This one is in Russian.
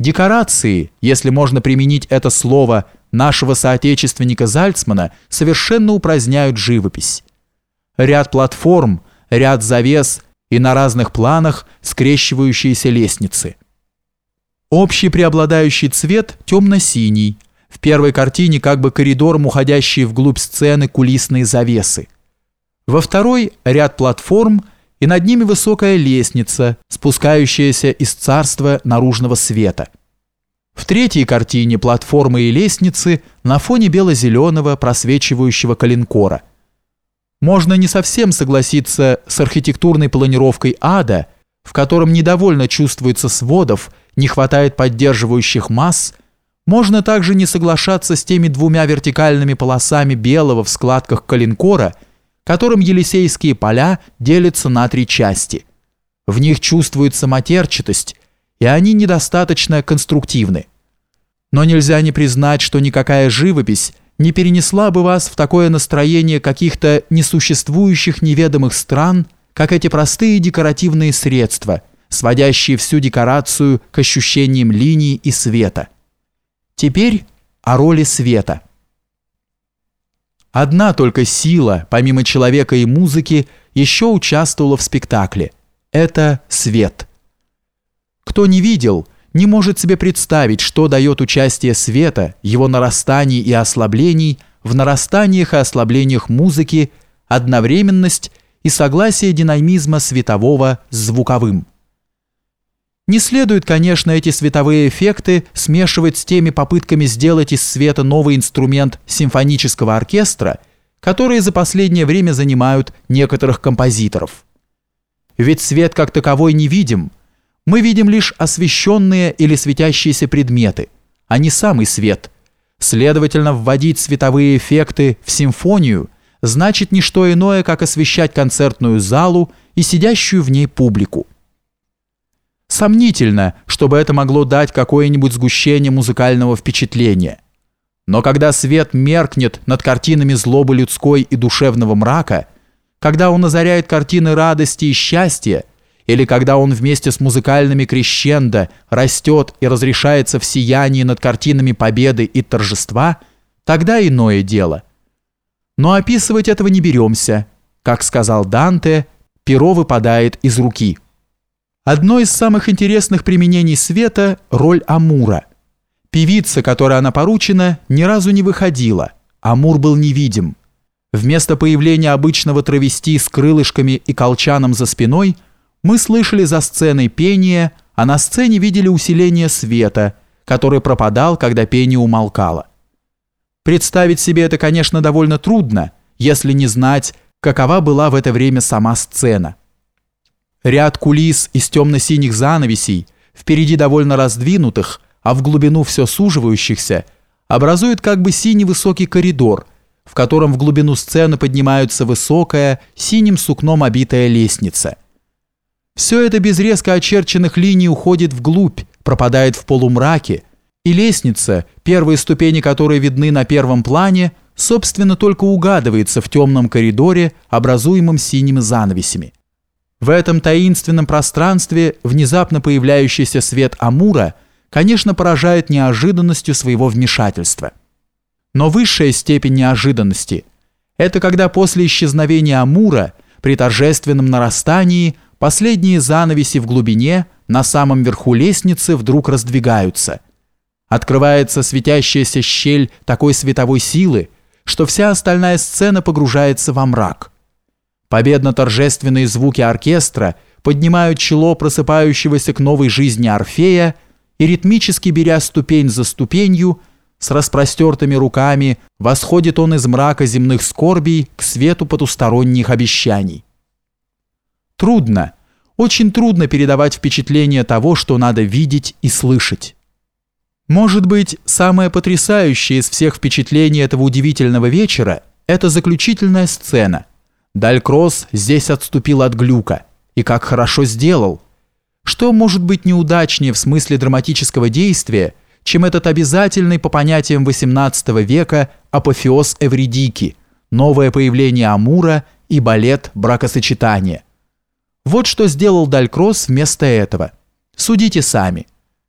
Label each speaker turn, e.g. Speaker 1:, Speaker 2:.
Speaker 1: Декорации, если можно применить это слово, нашего соотечественника Зальцмана совершенно упраздняют живопись. Ряд платформ, ряд завес и на разных планах скрещивающиеся лестницы. Общий преобладающий цвет темно-синий. В первой картине как бы коридором уходящие вглубь сцены кулисные завесы. Во второй ряд платформ и над ними высокая лестница, спускающаяся из царства наружного света. В третьей картине платформы и лестницы на фоне бело-зеленого просвечивающего калинкора. Можно не совсем согласиться с архитектурной планировкой ада, в котором недовольно чувствуется сводов, не хватает поддерживающих масс, можно также не соглашаться с теми двумя вертикальными полосами белого в складках калинкора – которым Елисейские поля делятся на три части. В них чувствуется матерчатость, и они недостаточно конструктивны. Но нельзя не признать, что никакая живопись не перенесла бы вас в такое настроение каких-то несуществующих неведомых стран, как эти простые декоративные средства, сводящие всю декорацию к ощущениям линий и света. Теперь о роли света – Одна только сила, помимо человека и музыки, еще участвовала в спектакле. Это свет. Кто не видел, не может себе представить, что дает участие света, его нарастаний и ослаблений, в нарастаниях и ослаблениях музыки, одновременность и согласие динамизма светового с звуковым. Не следует, конечно, эти световые эффекты смешивать с теми попытками сделать из света новый инструмент симфонического оркестра, которые за последнее время занимают некоторых композиторов. Ведь свет как таковой не видим. Мы видим лишь освещенные или светящиеся предметы, а не самый свет. Следовательно, вводить световые эффекты в симфонию значит не что иное, как освещать концертную залу и сидящую в ней публику. Сомнительно, чтобы это могло дать какое-нибудь сгущение музыкального впечатления. Но когда свет меркнет над картинами злобы людской и душевного мрака, когда он озаряет картины радости и счастья, или когда он вместе с музыкальными крещендо растет и разрешается в сиянии над картинами победы и торжества, тогда иное дело. Но описывать этого не беремся. Как сказал Данте, перо выпадает из руки. Одно из самых интересных применений света – роль Амура. Певица, которой она поручена, ни разу не выходила. Амур был невидим. Вместо появления обычного травести с крылышками и колчаном за спиной, мы слышали за сценой пение, а на сцене видели усиление света, который пропадал, когда пение умолкало. Представить себе это, конечно, довольно трудно, если не знать, какова была в это время сама сцена. Ряд кулис из темно-синих занавесей, впереди довольно раздвинутых, а в глубину все суживающихся, образует как бы синий высокий коридор, в котором в глубину сцены поднимается высокая, синим сукном обитая лестница. Все это без резко очерченных линий уходит вглубь, пропадает в полумраке, и лестница, первые ступени которой видны на первом плане, собственно только угадывается в темном коридоре, образуемом синими занавесями. В этом таинственном пространстве внезапно появляющийся свет Амура, конечно, поражает неожиданностью своего вмешательства. Но высшая степень неожиданности – это когда после исчезновения Амура при торжественном нарастании последние занавеси в глубине на самом верху лестницы вдруг раздвигаются. Открывается светящаяся щель такой световой силы, что вся остальная сцена погружается во мрак – Победно-торжественные звуки оркестра поднимают чело просыпающегося к новой жизни Орфея и ритмически беря ступень за ступенью, с распростертыми руками восходит он из мрака земных скорбей к свету потусторонних обещаний. Трудно, очень трудно передавать впечатление того, что надо видеть и слышать. Может быть, самое потрясающее из всех впечатлений этого удивительного вечера – это заключительная сцена, Далькросс здесь отступил от глюка. И как хорошо сделал. Что может быть неудачнее в смысле драматического действия, чем этот обязательный по понятиям XVIII века апофеоз Эвридики, новое появление Амура и балет бракосочетания. Вот что сделал Далькросс вместо этого. Судите сами –